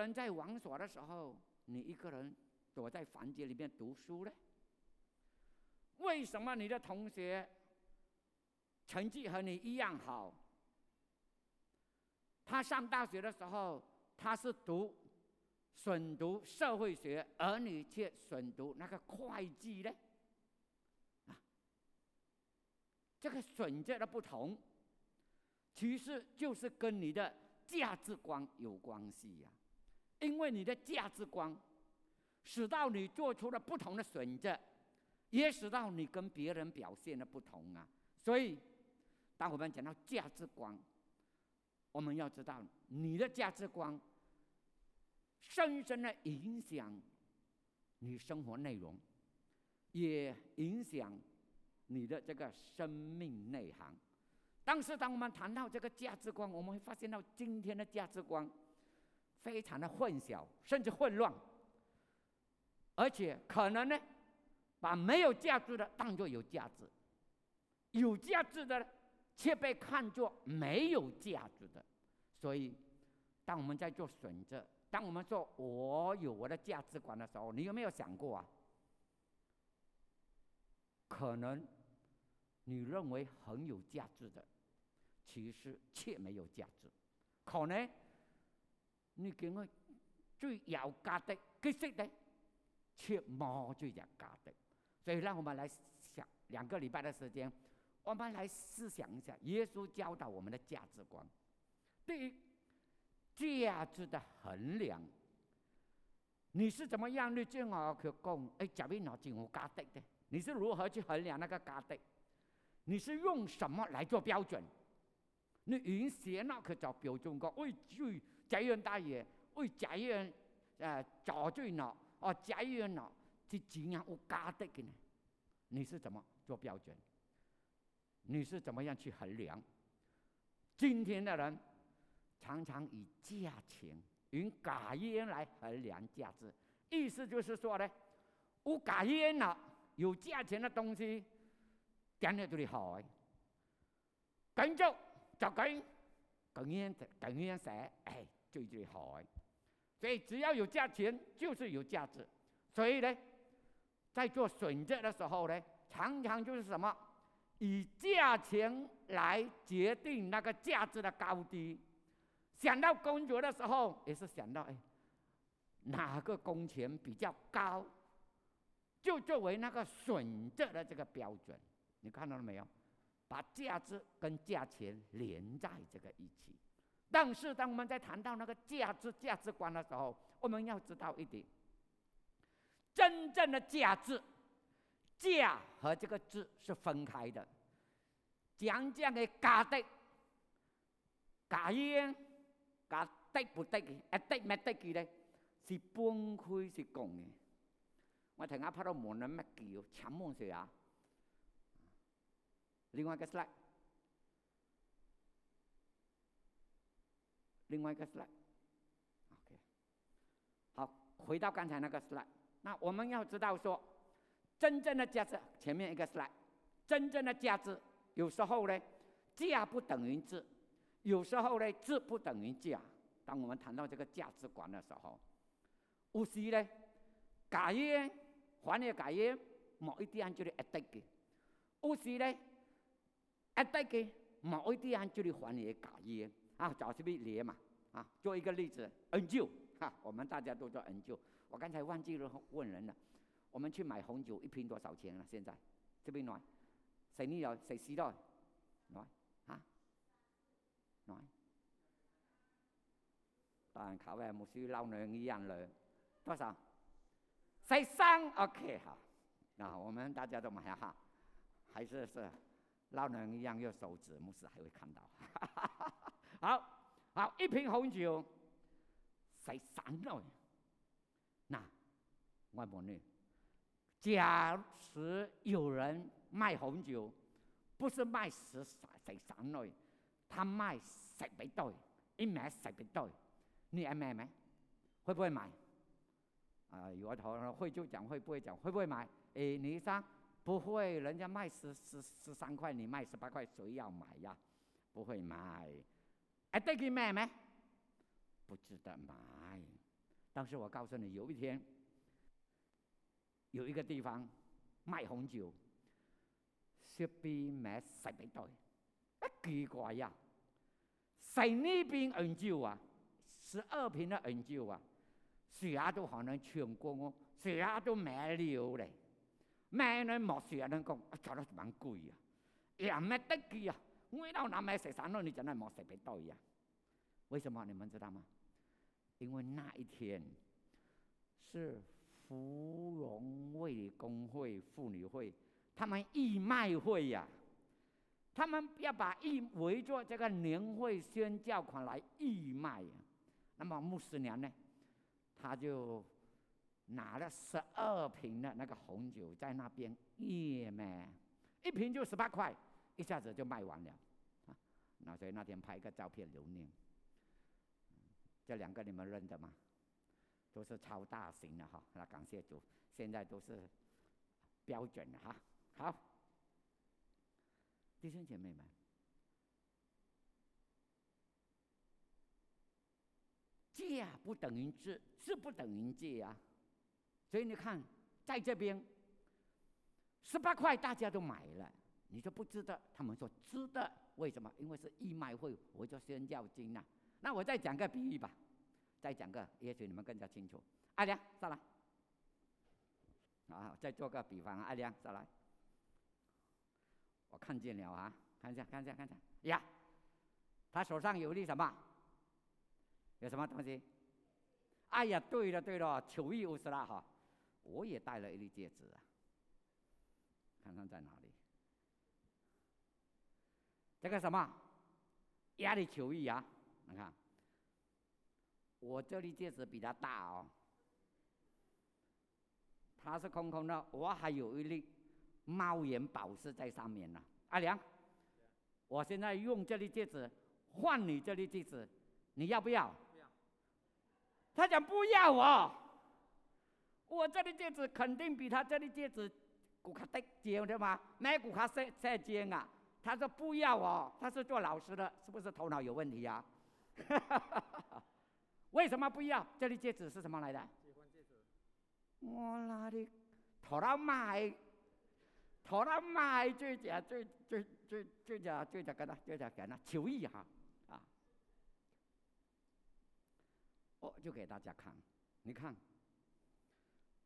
人在玩耍的时候，你一个人躲在房间里面读书呢？为什么你的同学成绩和你一样好？他上大学的时候，他是读选读社会学，而你却选读那个会计呢？啊，这个选择的不同，其实就是跟你的价值观有关系呀。因为你的价值观，使到你做出了不同的选择。也使到你跟别人表现的不同啊，所以当我们讲到价值观，我们要知道你的价值观深深的影响你生活内容，也影响你的这个生命内涵。但是当我们谈到这个价值观，我们会发现到今天的价值观非常的混淆，甚至混乱，而且可能呢。把没有价值的当作有价值，有价值的却被看作没有价值的。所以，当我们在做选择，当我们说我有我的价值观的时候，你有没有想过啊？可能你认为很有价值的，其实却没有价值。可能你给我最有价值的识的，却冇最有价值。所以，让我们来想两个礼拜的时间，我们来思想一下耶稣教导我们的价值观。对于价值的衡量，你是怎么样的？正好去讲，哎，假面脑就有价值的。你是如何去衡量那个价值？你是用什么来做标准？你用什么去做标准？讲喂，最这样大嘢，喂，这样誒做最孬，哦，这样孬。是怎样有价值的呢？你是怎么做标准？你是怎么样去衡量？今天的人常常以价钱、用假烟来衡量价值，意思就是说呢，有假烟了，有价钱的东西，点在这里好哎，跟着就跟跟烟跟烟色，哎，最最好哎，所以只要有价钱，就是有价值，所以呢。在做选择的时候呢，常常就是什么，以价钱来决定那个价值的高低。想到工作的时候，也是想到哎，哪个工钱比较高，就作为那个选择的这个标准。你看到了没有？把价值跟价钱连在这个一起。但是当我们在谈到那个价值价值观的时候，我们要知道一点。真正的价值，价和这个值是分开的。讲讲的价值，价烟，价得不得的，啊得没得的呢？是分开是讲的。我睇下拍到门人乜叫，抢梦水啊！另外一个 slide，另外一个 slide，OK，好，回到刚才那个 slide。那我们要知道说，真正的价值，前面一个 slide，真正的价值，有时候呢，价不等于质，有时候呢，质不等于价。当我们谈到这个价值观的时候，有时呢，假约，还你假约，某一点就是一得嘅；有时呢，一得嘅，某一点就是还你假约。啊，找这边连嘛，啊，做一个例子，恩旧，哈，我们大家都做恩旧。我刚才忘记了问人了，我们去买红酒一瓶多少钱了？现在？这边来，谁你有谁知道？来。啊，来，当然考外冇需老人一样了，多少？十三，OK 好，那我们大家都买哈，还是是。老人一样用手指，牧师还会看到，好好一瓶红酒，十三了。那我问你，假使有人卖红酒，不是卖十三十三类，他卖十倍对，一买十倍对，你爱买没？会不会买？啊，有头会就讲，会不会讲？会不会买？诶，你说不会，人家卖十十十三块，你卖十八块，谁要买呀？不会买。哎，得，给买没？不值得买。但是我告诉你，有一天，有一个地方卖红酒，雪碧卖十杯袋，一奇怪呀！十那边红酒啊？十二瓶的红酒啊，谁都可能全国哦，谁都买了嘞。买呢莫谁能讲，啊，搞得蛮贵呀，也没得给呀。我到那买十三了，你真的莫十杯袋呀？为什么你们知道吗？因为那一天是芙蓉卫工会妇女会，他们义卖会呀。他们要把义围着这个年会宣教款来义卖呀，那么牧师娘呢，他就拿了十二瓶的那个红酒在那边义卖，一瓶就十八块，一下子就卖完了。啊，那所以那天拍个照片留念。这两个你们认得吗？都是超大型的哈，那感谢主，现在都是标准的哈，好。弟兄姐妹们，价不等于质，质不等于借啊。所以你看，在这边十八块大家都买了，你就不知道？他们说知道，为什么？因为是义卖会，我就先叫金呐。那我再讲个比喻吧，再讲个，也许你们更加清楚。阿良上来，啊，再做个比方，阿良上来。我看见了啊，看一下，看一下，看一下呀，他手上有粒什么？有什么东西？哎呀，对了对了，球衣乌斯拉哈，我也戴了一粒戒指啊，看看在哪里？这个什么？压力球一啊？你看，我这粒戒指比他大哦，它是空空的，我还有一粒。猫眼宝石在上面呢，阿良，我现在用这粒戒指换你这粒戒指，你要不要？他讲不要哦，我这粒戒指肯定比他这粒戒指骨卡得尖对吗？没骨卡再再尖啊？他说不要哦，他是做老师的，是不是头脑有问题呀？为什么不要？这粒戒指是什么来的？结婚戒指。我哪里头脑买？托他买最假最最最最假最假个呢？最假个呢？求一下啊！我就给大家看，你看，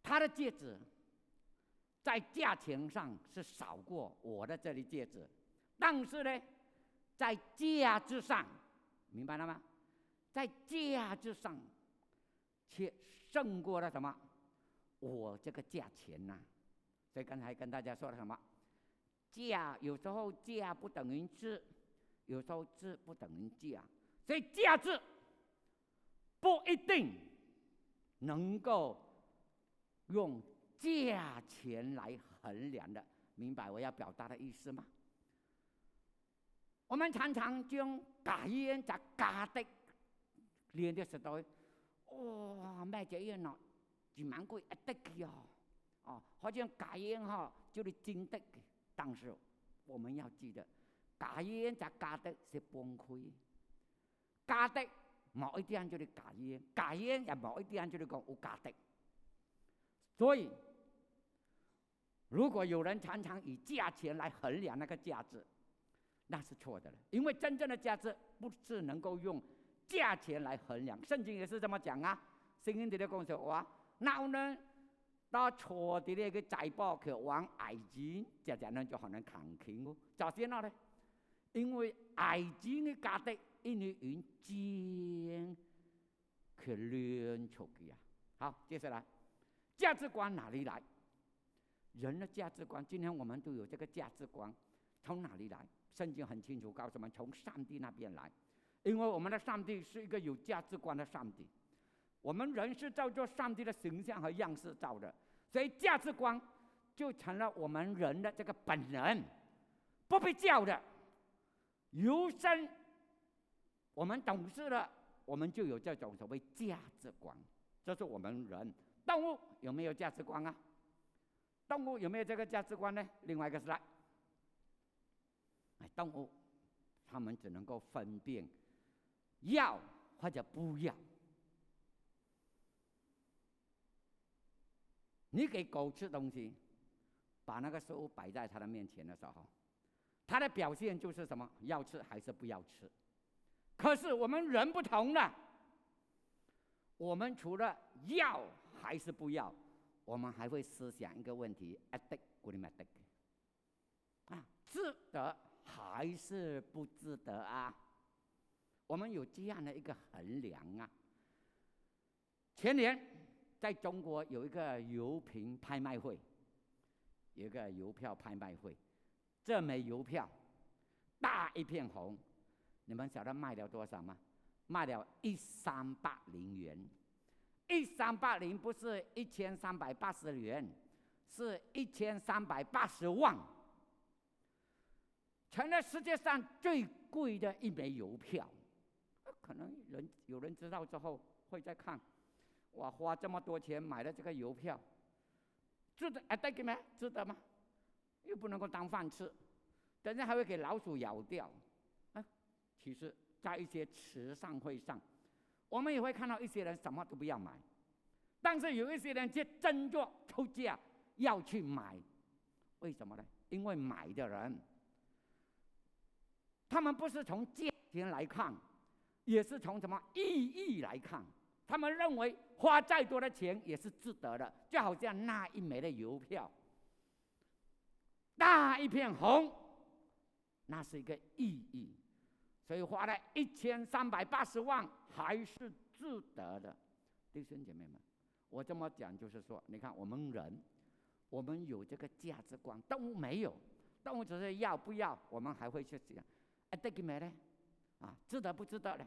他的戒指在价钱上是少过我的这里戒指，但是呢，在价值上，明白了吗？在价值上却胜过了什么？我这个价钱呐！所以刚才跟大家说了什么？价有时候价不等于质，有时候质不等于价，所以价值不一定能够用价钱来衡量的。明白我要表达的意思吗？我们常常将假烟在假的练的时代，哇，卖这烟喏，几蛮贵一得去哦。哦，好像假烟哈就是真的，但是我们要记得，假烟加假的是崩溃，假的某一点就是假烟，假烟也某一点就是讲有假的。所以，如果有人常常以价钱来衡量那个价值，那是错的了。因为真正的价值不是能够用价钱来衡量，圣经也是这么讲啊。圣经里头讲说哇，那我呢？到错的那个财宝去往爱情，这样呢就可能看清哦。咋先了呢？因为爱情的价值，因为用钱去量出去啊。好，接下来价值观哪里来？人的价值观，今天我们都有这个价值观，从哪里来？圣经很清楚告诉我们，从上帝那边来。因为我们的上帝是一个有价值观的上帝，我们人是照着上帝的形象和样式造的。所以价值观就成了我们人的这个本能，不被教的，由生，我们懂事了，我们就有这种所谓价值观。这是我们人，动物有没有价值观啊？动物有没有这个价值观呢？另外一个是来，动物，他们只能够分辨要或者不要。你给狗吃东西，把那个食物摆在它的面前的时候，它的表现就是什么？要吃还是不要吃？可是我们人不同了，我们除了要还是不要，我们还会思想一个问题：啊，得，我的妈得，啊，值得还是不值得啊？我们有这样的一个衡量啊。前年在中国有一个邮票拍卖会，有一个邮票拍卖会，这枚邮票大一片红，你们晓得卖了多少吗？卖了一三八零元，一三八零不是一千三百八十元，是一千三百八十万，成了世界上最贵的一枚邮票。可能人有人知道之后会再看。我花这么多钱买了这个邮票，值得啊？对给吗？值得吗？又不能够当饭吃，等下还会给老鼠咬掉。啊，其实，在一些慈善会上，我们也会看到一些人什么都不要买，但是有一些人却争着出价要去买，为什么呢？因为买的人，他们不是从价钱来看，也是从什么意义来看。他们认为花再多的钱也是值得的，就好像那一枚的邮票，大一片红，那是一个意义，所以花了一千三百八十万还是值得的。弟兄姐妹们，我这么讲就是说，你看我们人，我们有这个价值观，动物没有，动物只是要不要，我们还会去想，哎，这个买呢？啊，值得不值得呢？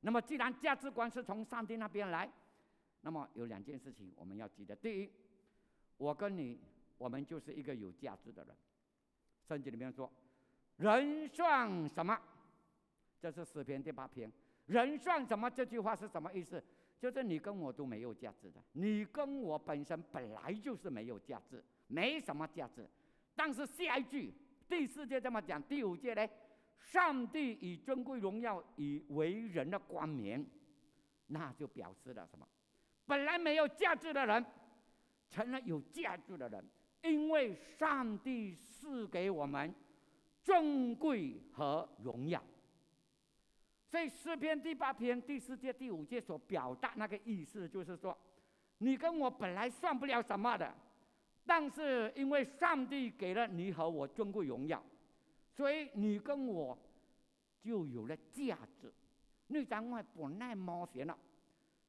那么，既然价值观是从上帝那边来，那么有两件事情我们要记得：第一，我跟你，我们就是一个有价值的人。圣经里面说：“人算什么？”这是诗篇第八篇。人算什么？这句话是什么意思？就是你跟我都没有价值的，你跟我本身本来就是没有价值，没什么价值。但是下一句第四节这么讲，第五节呢？上帝以尊贵荣耀以为人的冠冕，那就表示了什么？本来没有价值的人，成了有价值的人，因为上帝赐给我们尊贵和荣耀。所以诗篇第八篇第四节第五节所表达那个意思，就是说，你跟我本来算不了什么的，但是因为上帝给了你和我尊贵荣耀。所以你跟我就有了价值。你讲我本来冒险了，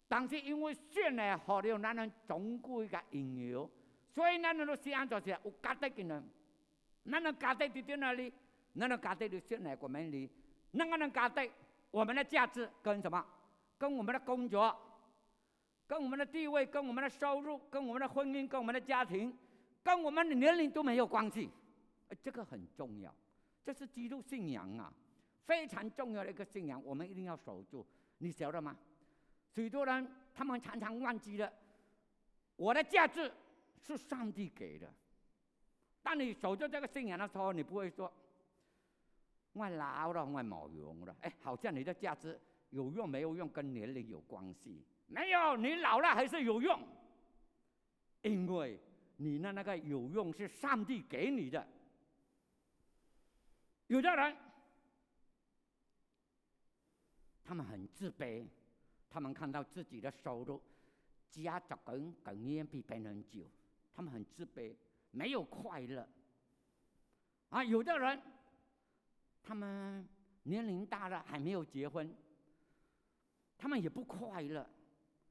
但是因为选来好了，咱人总归个引诱，所以咱人都想做些有价值的人。咱人价值在哪里？咱人价值就选来我们里。那个人价值，我们的价值跟什么？跟我们的工作，跟我们的地位，跟我们的收入，跟我们的婚姻，跟我们的家庭，跟我们的年龄都没有关系。这个很重要。这是基督信仰啊，非常重要的一个信仰，我们一定要守住。你晓得吗？许多人他们常常忘记了，我的价值是上帝给的。当你守住这个信仰的时候，你不会说我老了，我冇用了。哎，好像你的价值有用没有用跟年龄有关系？没有，你老了还是有用，因为你的那个有用是上帝给你的。有的人，他们很自卑，他们看到自己的收入加着更更远比别人久，他们很自卑，没有快乐。啊，有的人，他们年龄大了还没有结婚，他们也不快乐。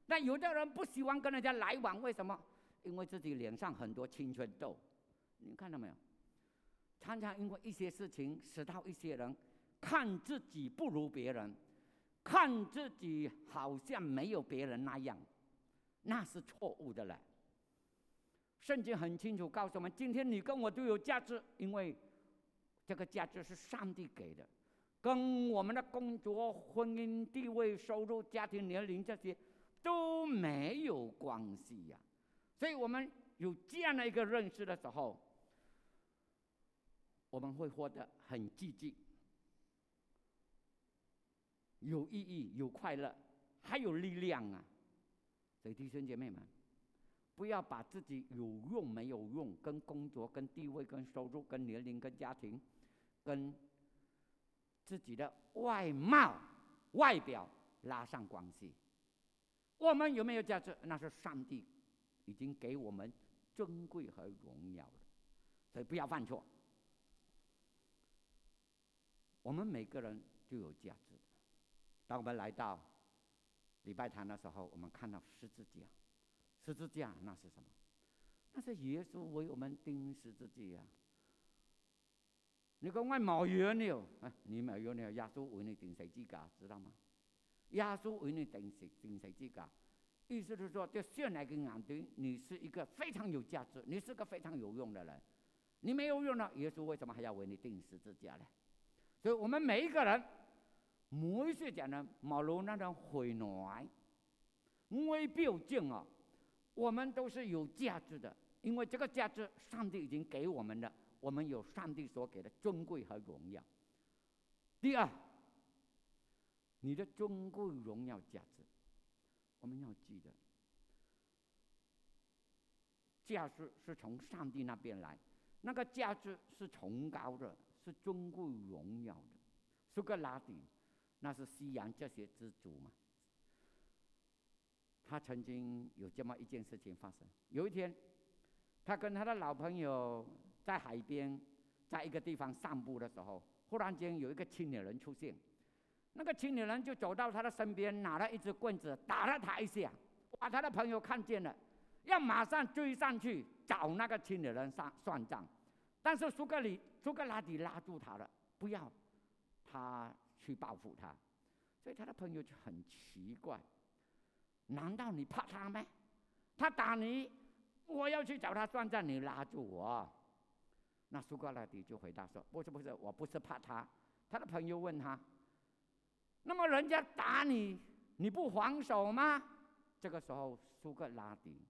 那有的人不喜欢跟人家来往，为什么？因为自己脸上很多青春痘，你看到没有？常常因为一些事情，使到一些人看自己不如别人，看自己好像没有别人那样，那是错误的了。圣经很清楚告诉我们：今天你跟我都有价值，因为这个价值是上帝给的，跟我们的工作、婚姻、地位、收入、家庭、年龄这些都没有关系呀。所以我们有这样的一个认识的时候。我们会活得很积极、有意义、有快乐，还有力量啊！所以弟兄姐妹们，不要把自己有用没有用，跟工作、跟地位、跟收入、跟年龄、跟家庭、跟自己的外貌、外表拉上关系。我们有没有价值？那是上帝已经给我们尊贵和荣耀了，所以不要犯错。我们每个人就有价值。当我们来到礼拜堂的时候，我们看到十字架，十字架那是什么？那是耶稣为我们钉十字架。你讲我冇冤了，啊，你冇冤了，耶稣为你钉十字架，知道吗？耶稣为你钉十钉十字架，意思是说，在现来跟眼对，你是一个非常有价值，你是个非常有用的人。你没有用了，耶稣为什么还要为你钉十字架呢？所以我们每一个人。每次讲呢，马路那种回暖，微表证啊，我们都是有价值的，因为这个价值上帝已经给我们的，我们有上帝所给的尊贵和荣耀。第二，你的尊贵荣耀价值，我们要记得，价值是从上帝那边来，那个价值是崇高的，是尊贵荣耀的，苏格拉底。那是西洋哲学之祖嘛？他曾经有这么一件事情发生。有一天，他跟他的老朋友在海边，在一个地方散步的时候，忽然间有一个青年人出现。那个青年人就走到他的身边，拿了一支棍子打了他一下。把他的朋友看见了，要马上追上去找那个青年人算算账。但是苏格里苏格拉底拉住他了，不要他。去报复他，所以他的朋友就很奇怪：难道你怕他吗？他打你，我要去找他算账，你拉住我。那苏格拉底就回答说：“不是不是，我不是怕他。”他的朋友问他：“那么人家打你，你不还手吗？”这个时候，苏格拉底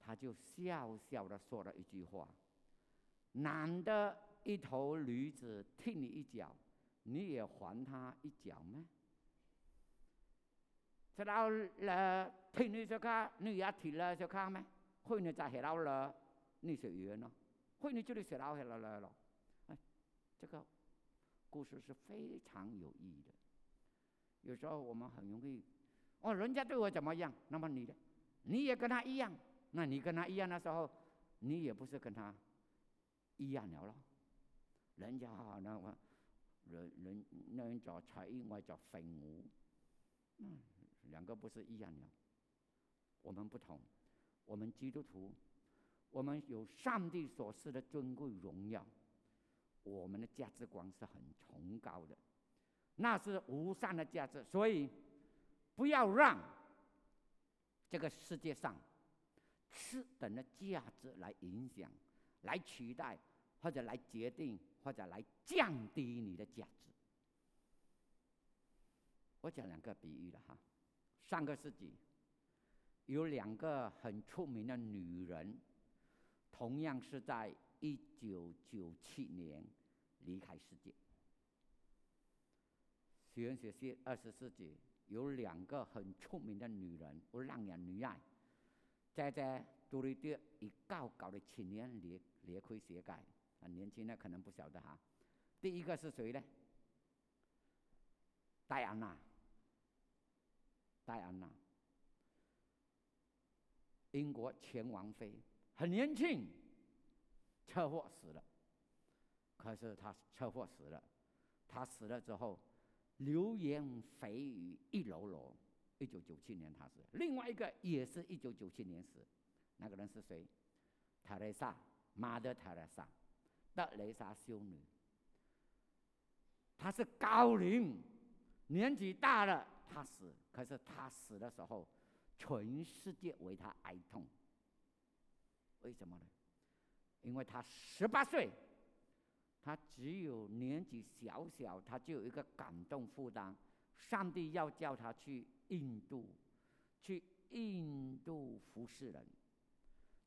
他就笑笑的说了一句话：“男的一头驴子踢你一脚。”你也还他一脚吗？知道了，踢你就卡，你也踢了就卡吗？会你再黑到了，你是冤咯？会你就你学到黑了了咯？哎，这个故事是非常有意义的。有时候我们很容易，哦，人家对我怎么样，那么你的，你也跟他一样，那你跟他一样的时候，你也不是跟他一样了咯。人家好，那我。人人那人叫才艺，我叫废物，嗯，两个不是一样的。我们不同，我们基督徒，我们有上帝所赐的尊贵荣耀，我们的价值观是很崇高的，那是无上的价值。所以，不要让这个世界上次等的价值来影响、来取代或者来决定。或者来降低你的价值。我讲两个比喻了哈。上个世纪有两个很出名的女人，同样是在一九九七年离开世界。玄学系二十世纪有两个很出名的女人，不让人女爱，在在独立的以高高的青年离离开世界。啊年轻的可能不晓得哈，第一个是谁呢？戴安娜，戴安娜，英国前王妃，很年轻，车祸死了。可是她车祸死了，她死了之后，流言蜚语一箩箩。一九九七年她死，另外一个也是一九九七年死，那个人是谁？特雷莎，马德特雷莎。德雷莎修女，她是高龄，年纪大了，她死。可是她死的时候，全世界为她哀痛。为什么呢？因为她十八岁，她只有年纪小小，她就有一个感动负担。上帝要叫她去印度，去印度服侍人，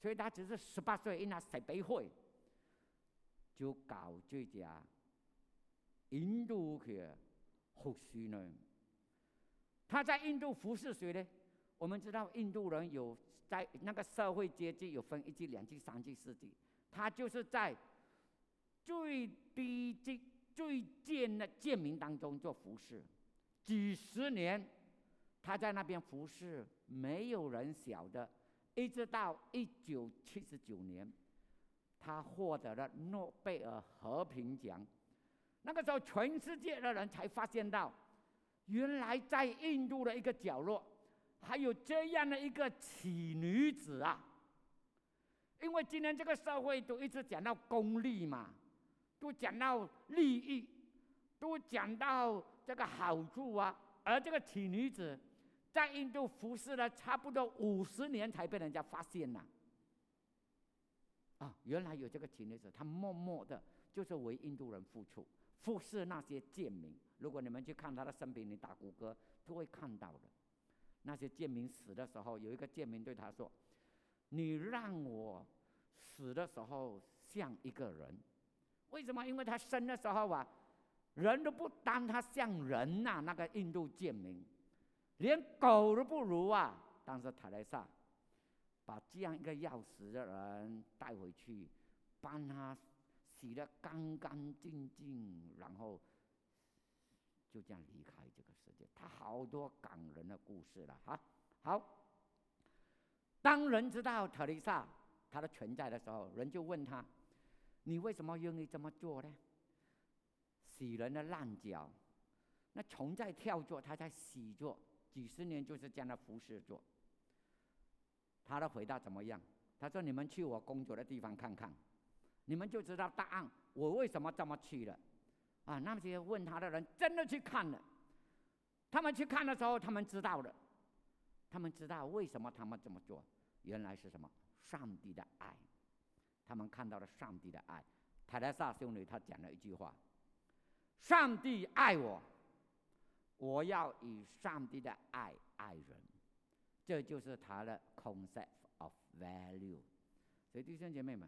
所以他只是十八岁，因为十八岁。就搞这家印度去服侍呢？他在印度服侍谁呢？我们知道印度人有在那个社会阶级有分一级、两级、三级、四级，他就是在最低级、最贱的贱民当中做服侍，几十年他在那边服侍，没有人晓得，一直到一九七十九年，他获得了诺贝尔和平奖。那个时候，全世界的人才发现到，原来在印度的一个角落。还有这样的一个奇女子啊！因为今天这个社会都一直讲到功利嘛，都讲到利益，都讲到这个好处啊。而这个奇女子在印度服侍了差不多五十年，才被人家发现呐。啊，原来有这个奇女子，她默默的，就是为印度人付出，服侍那些贱民。如果你们去看他的生平，你打谷歌都会看到的。那些贱民死的时候，有一个贱民对他说：“你让我死的时候像一个人，为什么？因为他生的时候啊，人都不当他像人呐。那个印度贱民，连狗都不如啊。当时塔莱萨把这样一个要死的人带回去，帮他洗得干干净净，然后。”就这样离开这个世界，他好多感人的故事了哈。好，当人知道特丽莎她的存在的时候，人就问他：“你为什么愿意这么做呢？”洗人的烂脚，那虫在跳做，他在洗做，几十年就是这样的服侍做。他的回答怎么样？他说：“你们去我工作的地方看看，你们就知道答案。我为什么这么去了？”啊，那些问他的人真的去看了。他们去看的时候，他们知道了，他们知道为什么他们这么做，原来是什么？上帝的爱。他们看到了上帝的爱。泰莱萨修女她讲了一句话：“上帝爱我，我要以上帝的爱爱人。”这就是他的 concept of value。所以弟兄姐妹们，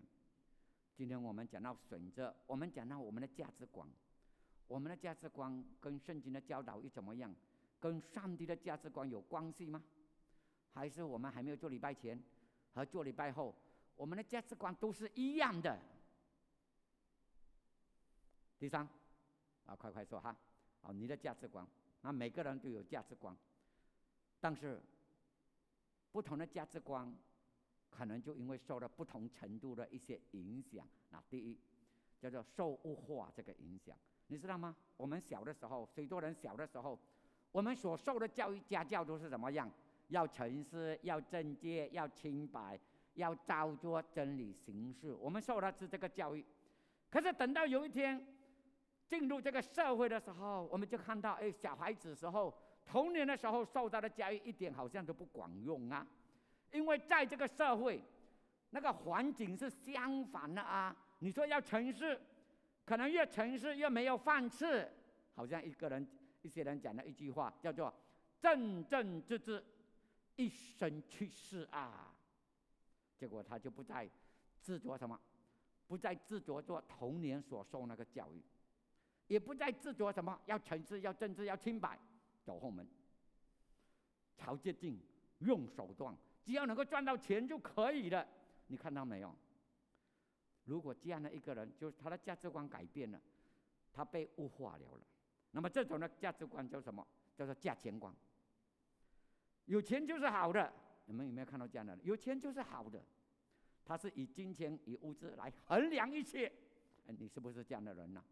今天我们讲到选择，我们讲到我们的价值观。我们的价值观跟圣经的教导又怎么样？跟上帝的价值观有关系吗？还是我们还没有做礼拜前和做礼拜后，我们的价值观都是一样的？第三，啊，快快说哈！啊，你的价值观，啊，每个人都有价值观，但是不同的价值观，可能就因为受了不同程度的一些影响。那第一，叫做受物化这个影响。你知道吗？我们小的时候，许多人小的时候，我们所受的教育家教都是怎么样？要诚实，要正洁，要清白，要照做真理行事。我们受的是这个教育。可是等到有一天进入这个社会的时候，我们就看到，哎，小孩子时候童年的时候受到的教育一点好像都不管用啊！因为在这个社会，那个环境是相反的啊！你说要诚实。可能越城市越没有饭吃，好像一个人、一些人讲的一句话，叫做“正正直直，一生去世啊”。结果他就不再执着什么，不再执着做童年所受那个教育，也不再执着什么要城市、要政治、要清白，走后门，朝捷径，用手段，只要能够赚到钱就可以了。你看到没有？如果这样的一个人，就是他的价值观改变了，他被物化了了。那么这种的价值观叫什么？叫做价钱观。有钱就是好的，你们有没有看到这样的人？有钱就是好的，他是以金钱、以物质来衡量一切。哎，你是不是这样的人呢？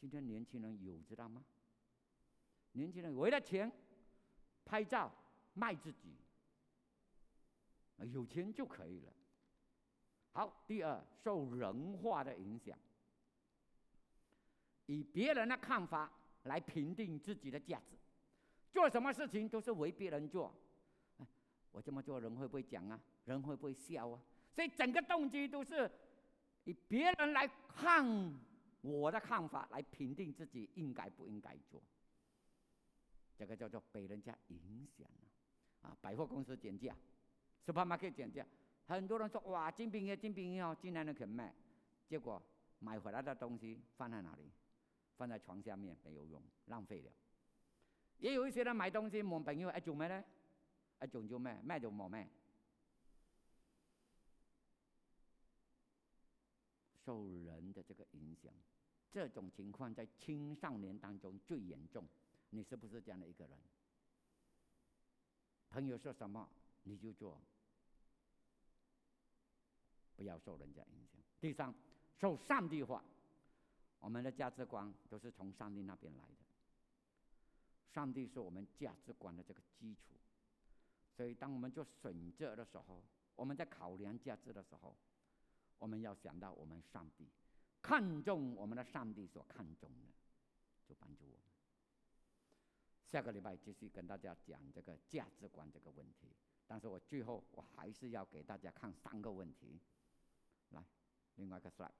今天年轻人有知道吗？年轻人为了钱拍照卖自己，有钱就可以了。好，第二，受人化的影响，以别人的看法来评定自己的价值，做什么事情都是为别人做。我这么做，人会不会讲啊？人会不会笑啊？所以整个动机都是以别人来看我的看法来评定自己应该不应该做。这个叫做被人家影响了啊！百货公司减价，supermarket 减价。很多人说哇，精品业、精品业哦，竟然能肯卖，结果买回来的东西放在哪里？放在床下面没有用，浪费了。也有一些人买东西，问朋友哎，做咩呢？一種叫咩？咩叫冇咩？受人的这个影响，这种情况在青少年当中最严重。你是不是这样的一个人？朋友说什么你就做，不要受人家影响。第三，受上帝化，我们的价值观都是从上帝那边来的。上帝是我们价值观的这个基础，所以当我们做选择的时候，我们在考量价值的时候。我们要想到我们上帝看重我们的上帝所看重的，就帮助我们。下个礼拜继续跟大家讲这个价值观这个问题，但是我最后我还是要给大家看三个问题。来，另外一个 slide，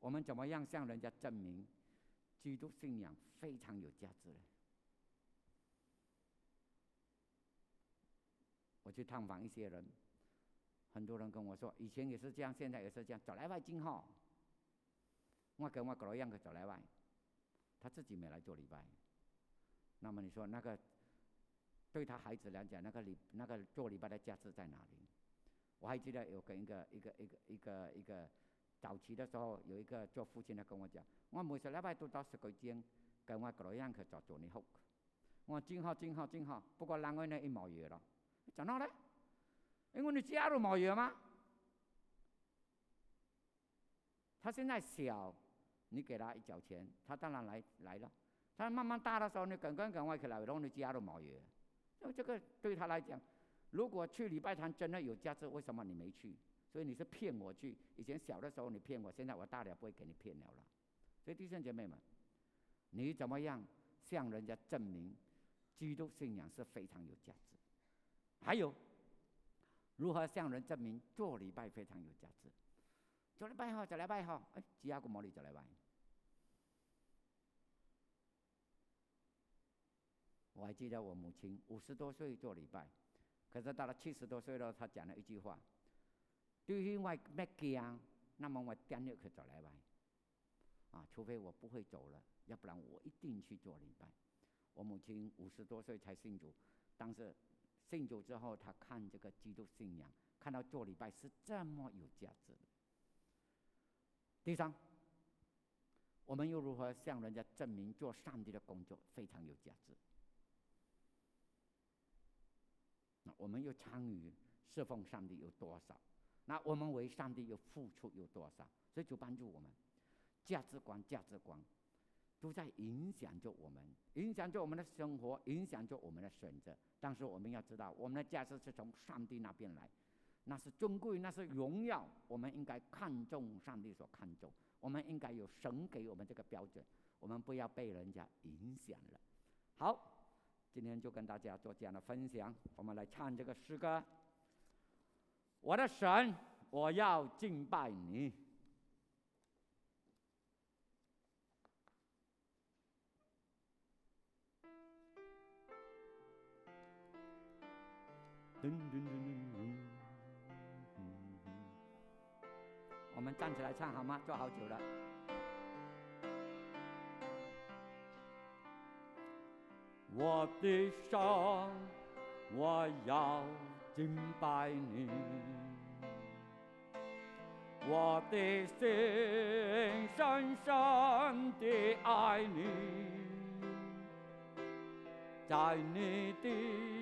我们怎么样向人家证明基督信仰非常有价值呢？我去探访一些人。很多人跟我说，以前也是这样，现在也是这样。走来外进哈，我跟我哥一样的走来外，他自己没来做礼拜。那么你说那个对他孩子来讲，那个礼那个做礼拜的价值在哪里？我还记得有跟一个一个一个一个一个早期的时候，有一个做父亲的跟我讲，我每次礼拜都到十个间跟我哥一样去做做你好。我真好真好真好，不过两个人一毛月了，怎么了？因为你加入毛爷吗？他现在小，你给他一角钱，他当然来来了。他慢慢大的时候，你赶赶赶快起来，然后你加入毛爷。那这个对他来讲，如果去礼拜堂真的有价值，为什么你没去？所以你是骗我去。以前小的时候你骗我，现在我大了不会给你骗了了。所以弟兄姐妹们，你怎么样向人家证明基督信仰是非常有价值？还有。如何向人证明做礼拜非常有价值？做礼拜好，做礼拜好，哎，只要个魔力做礼拜。我还记得我母亲五十多岁做礼拜，可是到了七十多岁了，她讲了一句话：，对于我没惊，那么我点要去做礼拜。啊，除非我不会走了，要不然我一定去做礼拜。我母亲五十多岁才信主，当时。信主之后，他看这个基督信仰，看到做礼拜是这么有价值。第三，我们又如何向人家证明做上帝的工作非常有价值？那我们又参与侍奉上帝有多少？那我们为上帝又付出有多少？所以就帮助我们价值观、价值观都在影响着我们，影响着我们的生活，影响着我们的选择。但是我们要知道，我们的价值是从上帝那边来，那是尊贵，那是荣耀。我们应该看重上帝所看重，我们应该有神给我们这个标准，我们不要被人家影响了。好，今天就跟大家做这样的分享。我们来唱这个诗歌：我的神，我要敬拜你。我们站起来唱好吗？坐好久了。我的神，我要敬拜你，我的心深深地爱你，在你的。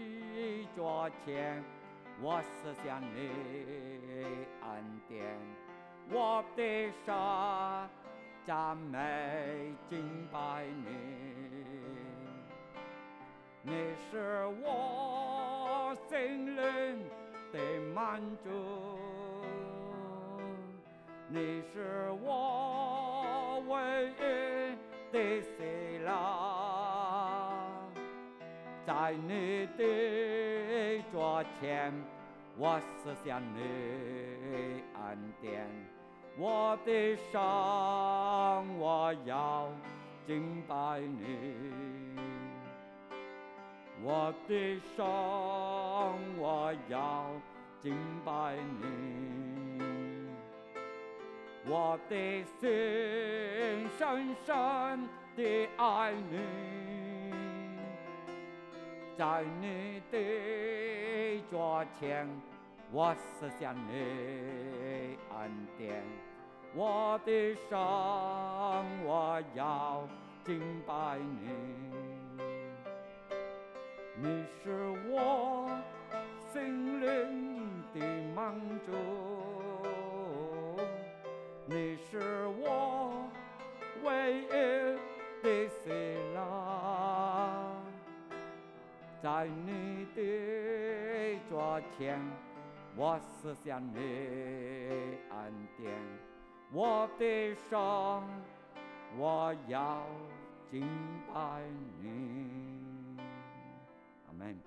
昨天，我思想你恩典，我的神赞美敬拜你，你是我心灵的满足，你是我唯一的喜乐，在你的。桌前我思想你恩典，我的神，我要敬拜你，我的神，我要敬拜你，我的心深深的爱你。在你的桌前，我思想你恩典，我的神，我要敬拜你。你是我心灵的满足，你是我在你的桌前，我思想你恩典，我的生，我要敬拜你。阿门。